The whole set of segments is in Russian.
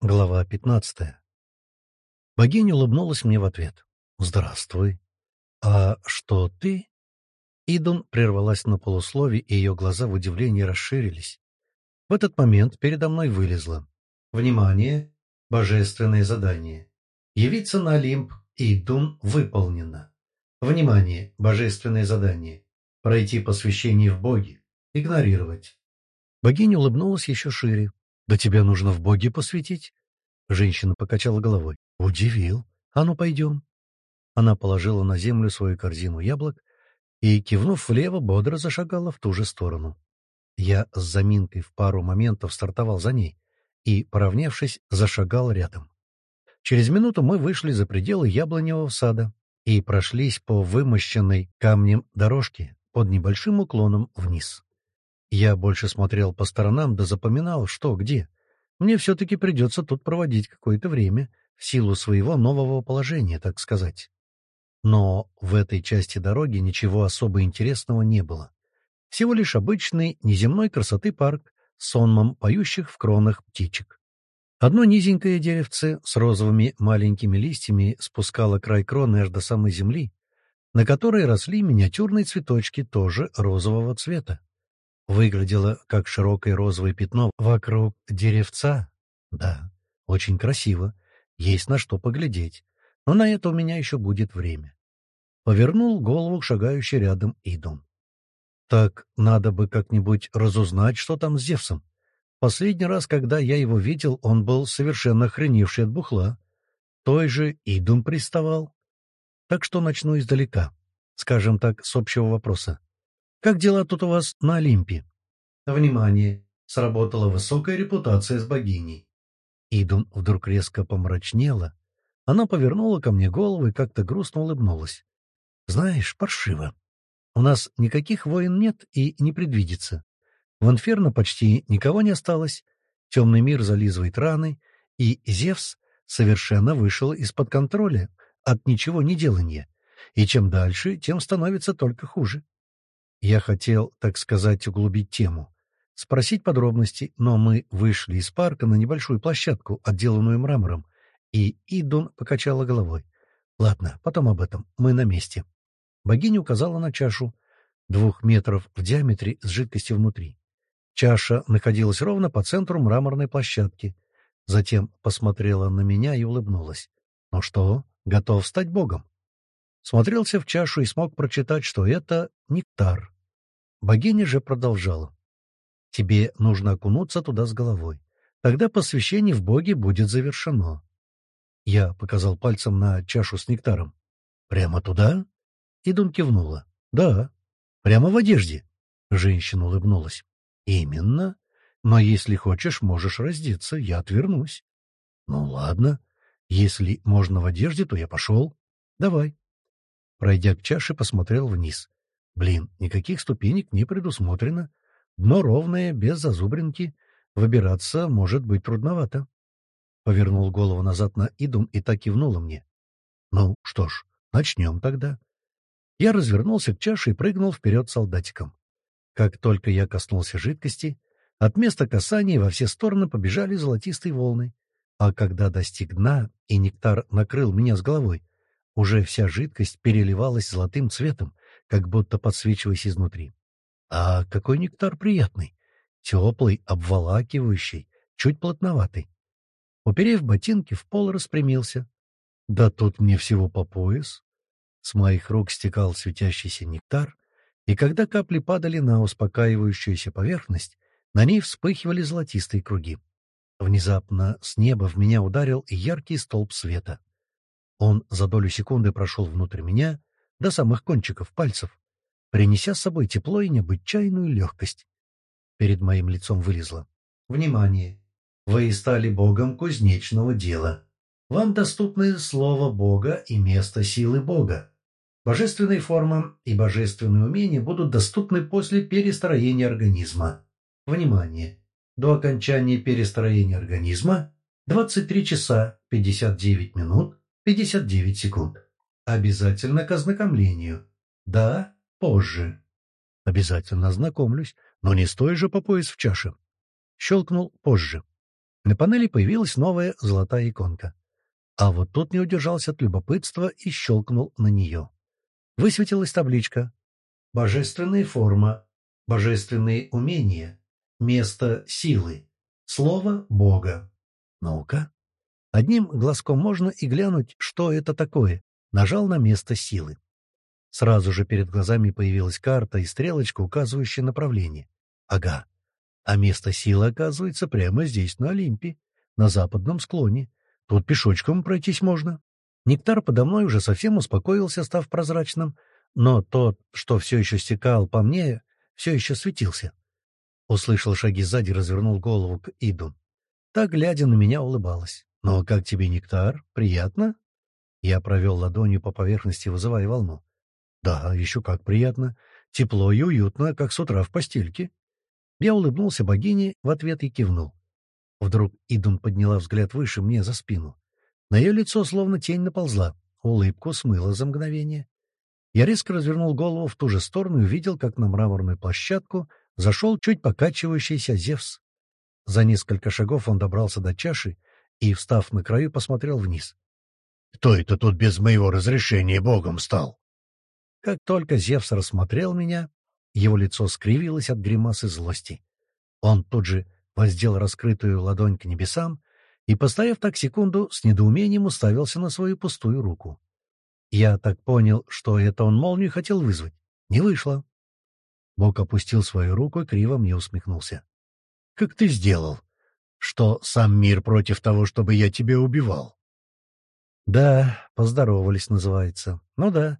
Глава пятнадцатая. Богиня улыбнулась мне в ответ. «Здравствуй. А что ты?» Идун прервалась на полуслове, и ее глаза в удивлении расширились. В этот момент передо мной вылезло. «Внимание! Божественное задание. Явиться на Олимп Идун выполнено. Внимание! Божественное задание. Пройти посвящение в боги. Игнорировать». Богиня улыбнулась еще шире. «Да тебя нужно в боги посвятить?» Женщина покачала головой. «Удивил. А ну, пойдем». Она положила на землю свою корзину яблок и, кивнув влево, бодро зашагала в ту же сторону. Я с заминкой в пару моментов стартовал за ней и, поравнявшись, зашагал рядом. Через минуту мы вышли за пределы яблоневого сада и прошлись по вымощенной камнем дорожке под небольшим уклоном вниз. Я больше смотрел по сторонам да запоминал, что где. Мне все-таки придется тут проводить какое-то время, в силу своего нового положения, так сказать. Но в этой части дороги ничего особо интересного не было. Всего лишь обычный неземной красоты парк с сонмом поющих в кронах птичек. Одно низенькое деревце с розовыми маленькими листьями спускало край кроны аж до самой земли, на которой росли миниатюрные цветочки тоже розового цвета выглядело как широкое розовое пятно вокруг деревца. Да, очень красиво, есть на что поглядеть, но на это у меня еще будет время. Повернул голову к шагающей рядом Идун. Так надо бы как-нибудь разузнать, что там с Зевсом. Последний раз, когда я его видел, он был совершенно охреневший от бухла. Той же Идун приставал. Так что начну издалека, скажем так, с общего вопроса. Как дела тут у вас на Олимпе? Внимание! Сработала высокая репутация с богиней. Идун вдруг резко помрачнела. Она повернула ко мне голову и как-то грустно улыбнулась. Знаешь, паршиво. У нас никаких войн нет и не предвидится. В Инферно почти никого не осталось. Темный мир зализывает раны, и Зевс совершенно вышел из-под контроля от ничего не делания. И чем дальше, тем становится только хуже. Я хотел, так сказать, углубить тему, спросить подробности, но мы вышли из парка на небольшую площадку, отделанную мрамором, и Идун покачала головой. «Ладно, потом об этом. Мы на месте». Богиня указала на чашу, двух метров в диаметре с жидкостью внутри. Чаша находилась ровно по центру мраморной площадки. Затем посмотрела на меня и улыбнулась. «Ну что, готов стать богом?» Смотрелся в чашу и смог прочитать, что это нектар. Богиня же продолжала. «Тебе нужно окунуться туда с головой. Тогда посвящение в боги будет завершено». Я показал пальцем на чашу с нектаром. «Прямо туда?» Идун кивнула. «Да. Прямо в одежде». Женщина улыбнулась. «Именно. Но если хочешь, можешь раздеться. Я отвернусь». «Ну ладно. Если можно в одежде, то я пошел. Давай». Пройдя к чаше, посмотрел вниз. Блин, никаких ступенек не предусмотрено. Дно ровное, без зазубринки. Выбираться может быть трудновато. Повернул голову назад на Идум и так кивнула мне. Ну, что ж, начнем тогда. Я развернулся к чаше и прыгнул вперед солдатиком. Как только я коснулся жидкости, от места касания во все стороны побежали золотистые волны. А когда достиг дна, и нектар накрыл меня с головой, уже вся жидкость переливалась золотым цветом, как будто подсвечиваясь изнутри. А какой нектар приятный! Теплый, обволакивающий, чуть плотноватый. Уперев ботинки, в пол распрямился. Да тут мне всего по пояс. С моих рук стекал светящийся нектар, и когда капли падали на успокаивающуюся поверхность, на ней вспыхивали золотистые круги. Внезапно с неба в меня ударил яркий столб света. Он за долю секунды прошел внутрь меня до самых кончиков пальцев, принеся с собой тепло и необычайную легкость. Перед моим лицом вылезло. «Внимание! Вы стали богом кузнечного дела. Вам доступны слово Бога и место силы Бога. Божественные формы и божественные умения будут доступны после перестроения организма. Внимание! До окончания перестроения организма 23 часа 59 минут 59 секунд. Обязательно к ознакомлению. Да, позже. Обязательно ознакомлюсь, но не стоя же по пояс в чаше. Щелкнул позже. На панели появилась новая золотая иконка. А вот тут не удержался от любопытства и щелкнул на нее. Высветилась табличка. «Божественная форма. Божественные умения. Место силы. Слово Бога». Ну-ка. Одним глазком можно и глянуть, что это такое. Нажал на место силы. Сразу же перед глазами появилась карта и стрелочка, указывающая направление. Ага. А место силы оказывается прямо здесь, на Олимпе, на западном склоне. Тут пешочком пройтись можно. Нектар подо мной уже совсем успокоился, став прозрачным, но тот, что все еще стекал по мне, все еще светился. Услышал шаги сзади, развернул голову к Иду. Так, глядя на меня, улыбалась. «Ну, как тебе нектар? Приятно?» Я провел ладонью по поверхности, вызывая волну. «Да, еще как приятно. Тепло и уютно, как с утра в постельке». Я улыбнулся богине в ответ и кивнул. Вдруг Идун подняла взгляд выше мне за спину. На ее лицо словно тень наползла, улыбку смыла за мгновение. Я резко развернул голову в ту же сторону и увидел, как на мраморную площадку зашел чуть покачивающийся Зевс. За несколько шагов он добрался до чаши и, встав на краю, посмотрел вниз. «Кто это тут без моего разрешения богом стал?» Как только Зевс рассмотрел меня, его лицо скривилось от гримасы злости. Он тут же воздел раскрытую ладонь к небесам и, постояв так секунду, с недоумением уставился на свою пустую руку. Я так понял, что это он молнию хотел вызвать. Не вышло. Бог опустил свою руку и криво мне усмехнулся. — Как ты сделал? Что сам мир против того, чтобы я тебя убивал? — Да, поздоровались, называется. Ну да,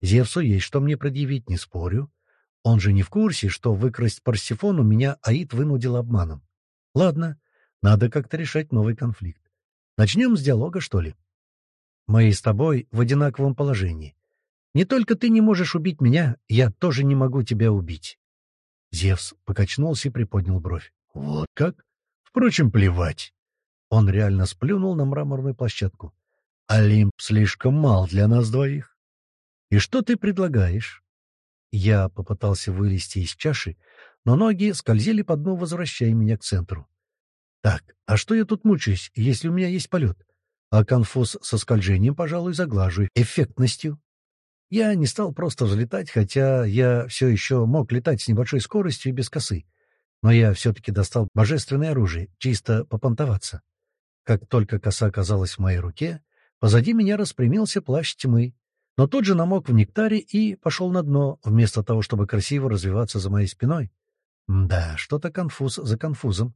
Зевсу есть что мне предъявить, не спорю. Он же не в курсе, что выкрасть Парсифону меня Аид вынудил обманом. Ладно, надо как-то решать новый конфликт. Начнем с диалога, что ли? Мы с тобой в одинаковом положении. Не только ты не можешь убить меня, я тоже не могу тебя убить. Зевс покачнулся и приподнял бровь. Вот как? Впрочем, плевать. Он реально сплюнул на мраморную площадку. Олимп слишком мал для нас двоих. И что ты предлагаешь? Я попытался вылезти из чаши, но ноги скользили по дну, возвращая меня к центру. Так, а что я тут мучаюсь, если у меня есть полет? А конфуз со скольжением, пожалуй, заглажу эффектностью. Я не стал просто взлетать, хотя я все еще мог летать с небольшой скоростью и без косы. Но я все-таки достал божественное оружие, чисто попонтоваться. Как только коса оказалась в моей руке, позади меня распрямился плащ тьмы, но тут же намок в нектаре и пошел на дно, вместо того, чтобы красиво развиваться за моей спиной. Да, что-то конфуз за конфузом.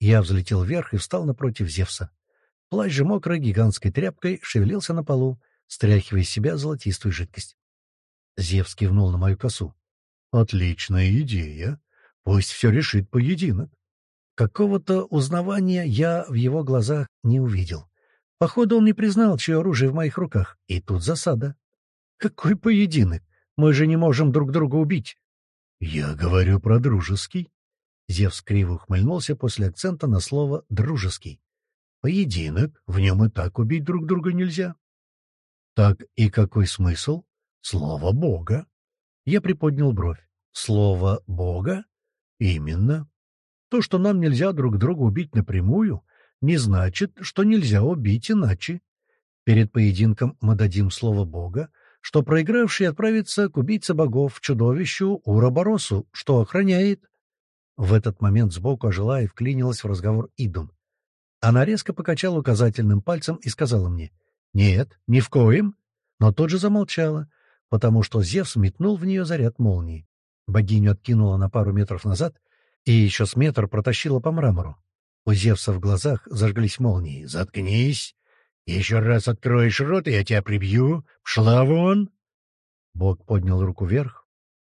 Я взлетел вверх и встал напротив Зевса. Плащ же мокрой гигантской тряпкой шевелился на полу, стряхивая из себя золотистую жидкость. Зевс кивнул на мою косу. «Отличная идея. Пусть все решит поединок». Какого-то узнавания я в его глазах не увидел. Походу, он не признал, чье оружие в моих руках. И тут засада. Какой поединок? Мы же не можем друг друга убить. Я говорю про дружеский. Зевс криво ухмыльнулся после акцента на слово «дружеский». Поединок, в нем и так убить друг друга нельзя. Так и какой смысл? Слово Бога. Я приподнял бровь. Слово Бога? Именно. То, что нам нельзя друг друга убить напрямую, не значит, что нельзя убить иначе. Перед поединком мы дадим слово Бога, что проигравший отправится к убийце богов, чудовищу Уроборосу, что охраняет. В этот момент сбоку ожила и вклинилась в разговор Идун. Она резко покачала указательным пальцем и сказала мне «Нет, ни в коем», но тут же замолчала, потому что Зевс метнул в нее заряд молнии. Богиню откинула на пару метров назад и еще с метр протащила по мрамору. У Зевса в глазах зажглись молнии. «Заткнись! Еще раз откроешь рот, и я тебя прибью. Пшла вон!» Бог поднял руку вверх,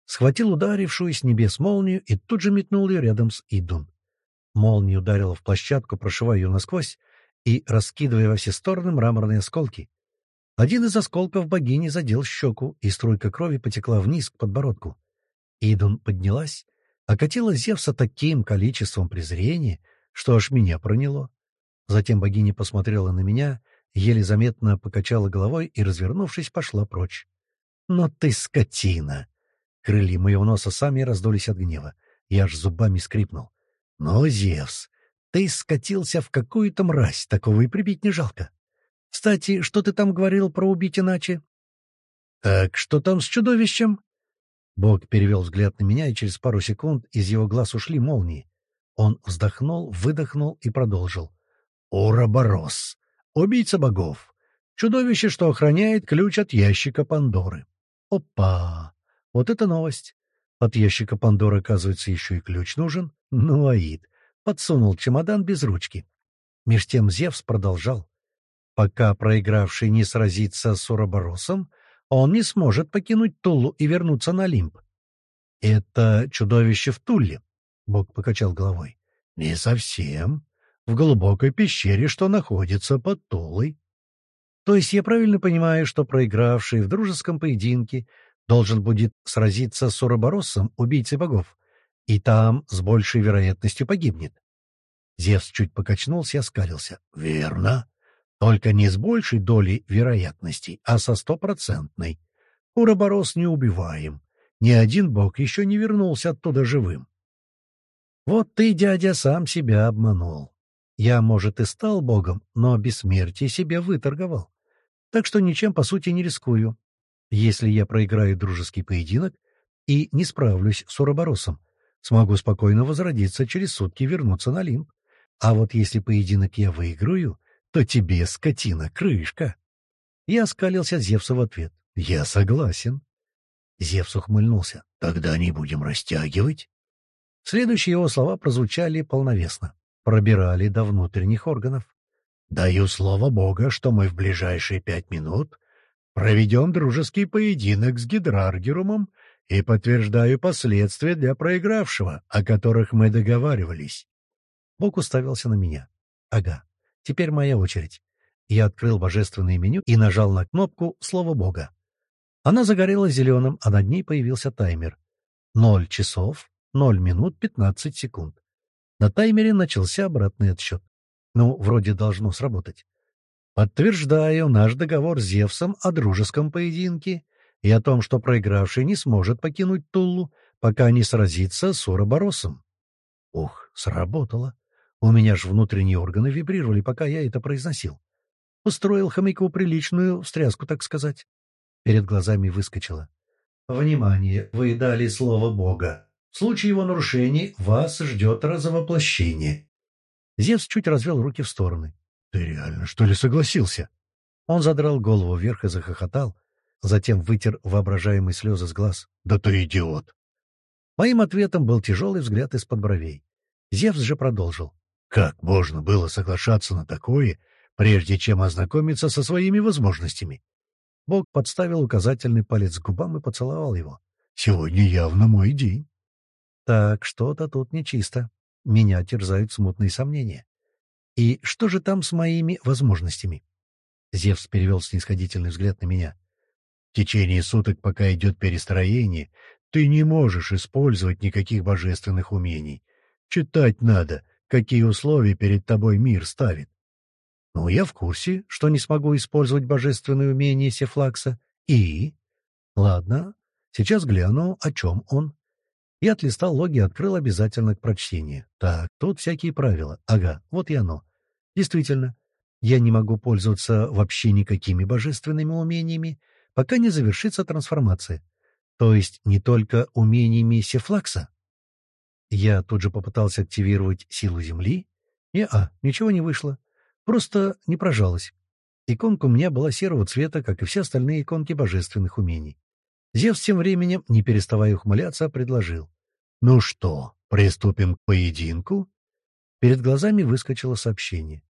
схватил ударившую с небес молнию и тут же метнул ее рядом с Идун. Молния ударила в площадку, прошивая ее насквозь и раскидывая во все стороны мраморные осколки. Один из осколков богини задел щеку, и струйка крови потекла вниз к подбородку. Идун поднялась, окатила Зевса таким количеством презрения, что аж меня проняло. Затем богиня посмотрела на меня еле заметно покачала головой и, развернувшись, пошла прочь. «Но ты скотина!» Крылья моего носа сами раздулись от гнева. Я аж зубами скрипнул. «Ну, Зевс, Ты скатился в какую-то мразь, такого и прибить не жалко. Кстати, что ты там говорил про убить иначе? Так что там с чудовищем? Бог перевел взгляд на меня, и через пару секунд из его глаз ушли молнии. Он вздохнул, выдохнул и продолжил. «Уроборос! Убийца богов! Чудовище, что охраняет ключ от ящика Пандоры!» «Опа! Вот это новость! От ящика Пандоры, оказывается, еще и ключ нужен. Ну, Аид! Подсунул чемодан без ручки. Меж тем Зевс продолжал. Пока проигравший не сразится с Уроборосом, он не сможет покинуть Тулу и вернуться на Олимп. «Это чудовище в Туле», — Бог покачал головой. «Не совсем. В глубокой пещере, что находится под Тулой. То есть я правильно понимаю, что проигравший в дружеском поединке должен будет сразиться с Уроборосом, убийцей богов, и там с большей вероятностью погибнет?» Зевс чуть покачнулся и оскалился. «Верно. Только не с большей долей вероятности, а со стопроцентной. Уроборос не убиваем. Ни один бог еще не вернулся оттуда живым. Вот ты, дядя, сам себя обманул. Я, может, и стал богом, но бессмертие себе выторговал. Так что ничем, по сути, не рискую. Если я проиграю дружеский поединок и не справлюсь с Уроборосом, смогу спокойно возродиться через сутки вернуться на Олимп. А вот если поединок я выиграю, то тебе, скотина, крышка. Я скалился Зевсу в ответ. Я согласен. Зевс ухмыльнулся. Тогда не будем растягивать. Следующие его слова прозвучали полновесно. Пробирали до внутренних органов. Даю слово Бога, что мы в ближайшие пять минут проведем дружеский поединок с Гидраргерумом и подтверждаю последствия для проигравшего, о которых мы договаривались. Бог уставился на меня. Ага, Теперь моя очередь. Я открыл божественное меню и нажал на кнопку «Слово Бога». Она загорелась зеленым, а над ней появился таймер. Ноль часов, ноль минут, пятнадцать секунд. На таймере начался обратный отсчет. Ну, вроде должно сработать. Подтверждаю наш договор с Зевсом о дружеском поединке и о том, что проигравший не сможет покинуть Туллу, пока не сразится с Уроборосом. Ух, сработало. У меня ж внутренние органы вибрировали, пока я это произносил. Устроил хомяку приличную встряску, так сказать. Перед глазами выскочило. «Внимание! Вы дали слово Бога. В случае его нарушений вас ждет разовоплощение». Зевс чуть развел руки в стороны. «Ты реально, что ли, согласился?» Он задрал голову вверх и захохотал, затем вытер воображаемые слезы с глаз. «Да ты идиот!» Моим ответом был тяжелый взгляд из-под бровей. Зевс же продолжил. Как можно было соглашаться на такое, прежде чем ознакомиться со своими возможностями? Бог подставил указательный палец к губам и поцеловал его. «Сегодня явно мой день». Так, что-то тут нечисто. Меня терзают смутные сомнения. И что же там с моими возможностями? Зевс перевел снисходительный взгляд на меня. В течение суток, пока идет перестроение, ты не можешь использовать никаких божественных умений. Читать надо, какие условия перед тобой мир ставит. Ну, я в курсе, что не смогу использовать божественное умение Сефлакса. И? Ладно, сейчас гляну, о чем он. Я отлистал логи и открыл обязательно к прочтению. Так, тут всякие правила. Ага, вот и оно. Действительно, я не могу пользоваться вообще никакими божественными умениями, пока не завершится трансформация. То есть не только умениями Сефлакса. Я тут же попытался активировать силу Земли. И, а, ничего не вышло. Просто не прожалась. Иконка у меня была серого цвета, как и все остальные иконки божественных умений. Зевс тем временем, не переставая ухмыляться, предложил. «Ну что, приступим к поединку?» Перед глазами выскочило сообщение.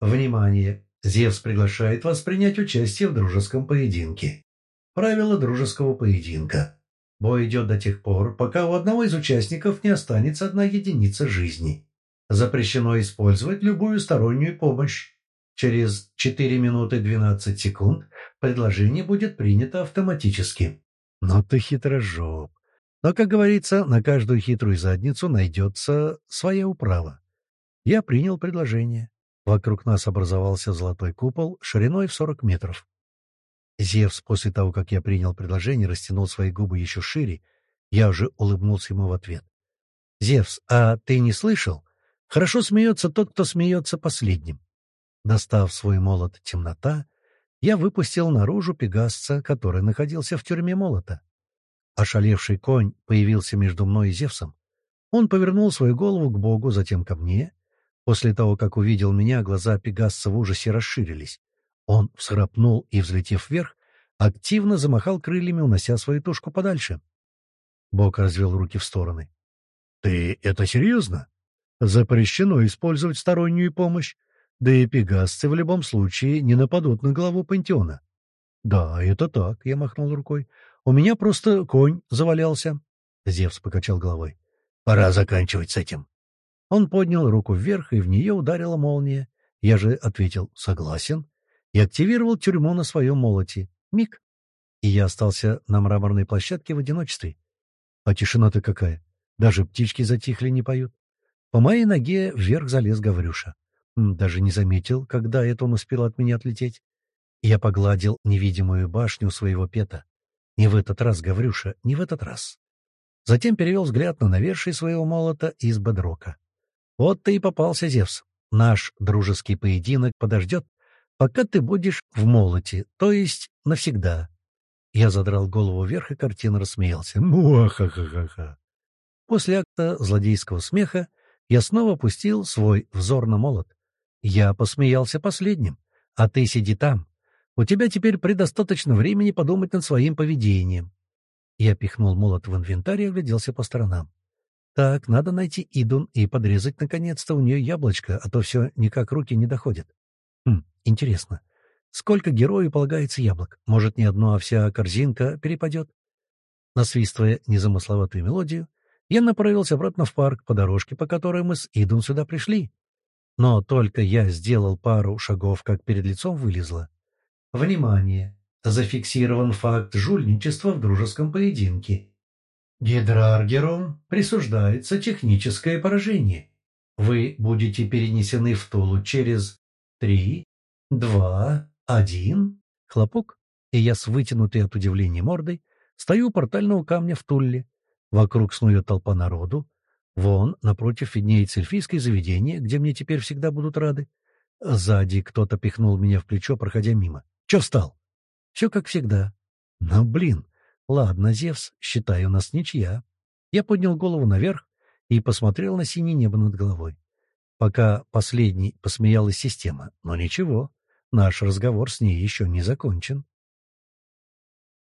«Внимание! Зевс приглашает вас принять участие в дружеском поединке. Правила дружеского поединка. Бой идет до тех пор, пока у одного из участников не останется одна единица жизни. Запрещено использовать любую стороннюю помощь. Через 4 минуты 12 секунд предложение будет принято автоматически. Ну ты хитрожоп. Но, как говорится, на каждую хитрую задницу найдется своя управа. Я принял предложение. Вокруг нас образовался золотой купол шириной в 40 метров. Зевс, после того, как я принял предложение, растянул свои губы еще шире. Я уже улыбнулся ему в ответ. «Зевс, а ты не слышал? Хорошо смеется тот, кто смеется последним. Достав свой молот темнота, я выпустил наружу пегасца, который находился в тюрьме молота. Ошалевший конь появился между мной и Зевсом. Он повернул свою голову к Богу, затем ко мне. После того, как увидел меня, глаза Пегасца в ужасе расширились. Он всхрапнул и, взлетев вверх, активно замахал крыльями, унося свою тушку подальше. Бог развел руки в стороны. — Ты это серьезно? Запрещено использовать стороннюю помощь, да и пегасцы в любом случае не нападут на главу пантеона. — Да, это так, — я махнул рукой. — У меня просто конь завалялся. Зевс покачал головой. — Пора заканчивать с этим. Он поднял руку вверх, и в нее ударила молния. Я же ответил «согласен» и активировал тюрьму на своем молоте. Миг. И я остался на мраморной площадке в одиночестве. А тишина-то какая! Даже птички затихли, не поют. По моей ноге вверх залез Гаврюша. Даже не заметил, когда это он успел от меня отлететь. Я погладил невидимую башню своего пета. Не в этот раз, Гаврюша, не в этот раз. Затем перевел взгляд на навершие своего молота из бедрока. Вот ты и попался, Зевс. Наш дружеский поединок подождет, пока ты будешь в молоте, то есть навсегда. Я задрал голову вверх и картина рассмеялся. Муахахахаха. После акта злодейского смеха я снова опустил свой взор на молот. Я посмеялся последним. А ты сиди там. У тебя теперь предостаточно времени подумать над своим поведением. Я пихнул молот в инвентарь и огляделся по сторонам. Так, надо найти Идун и подрезать наконец-то у нее яблочко, а то все никак руки не доходят. Интересно, сколько герою полагается яблок? Может, не одно, а вся корзинка перепадет? Насвистывая незамысловатую мелодию, я направился обратно в парк по дорожке, по которой мы с Идун сюда пришли. Но только я сделал пару шагов, как перед лицом вылезло. Внимание! Зафиксирован факт жульничества в дружеском поединке. Гидраргером присуждается техническое поражение. Вы будете перенесены в Тулу через три, два, один. Хлопок, и я с вытянутой от удивления мордой стою у портального камня в Тулле. Вокруг снует толпа народу, Вон, напротив, виднеется эльфийское заведение, где мне теперь всегда будут рады. Сзади кто-то пихнул меня в плечо, проходя мимо. Че встал? Все как всегда. Ну, блин. Ладно, Зевс, считай, у нас ничья. Я поднял голову наверх и посмотрел на синее небо над головой. Пока последний посмеялась система. Но ничего, наш разговор с ней еще не закончен.